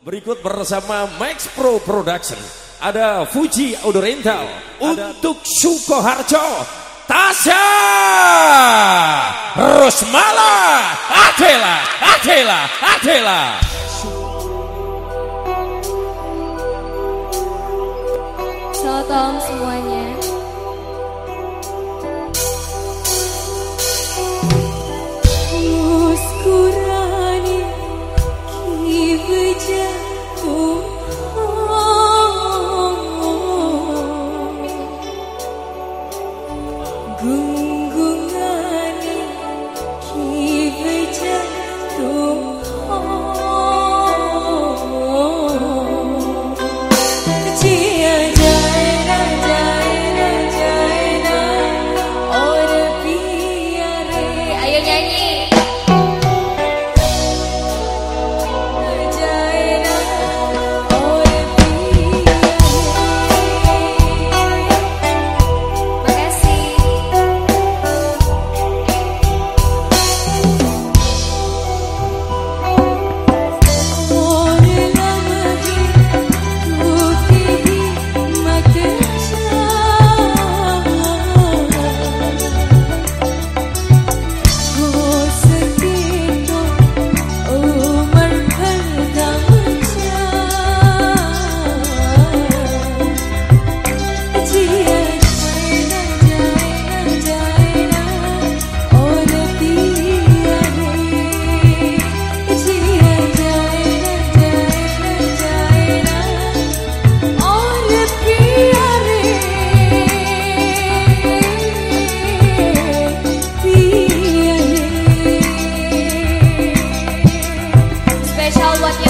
Berikut bersama Max Pro Production. Ada Fuji Audio untuk Sukoharjo Tasya Rosmala Adela Adela Adela. Selamat semuanya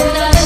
da da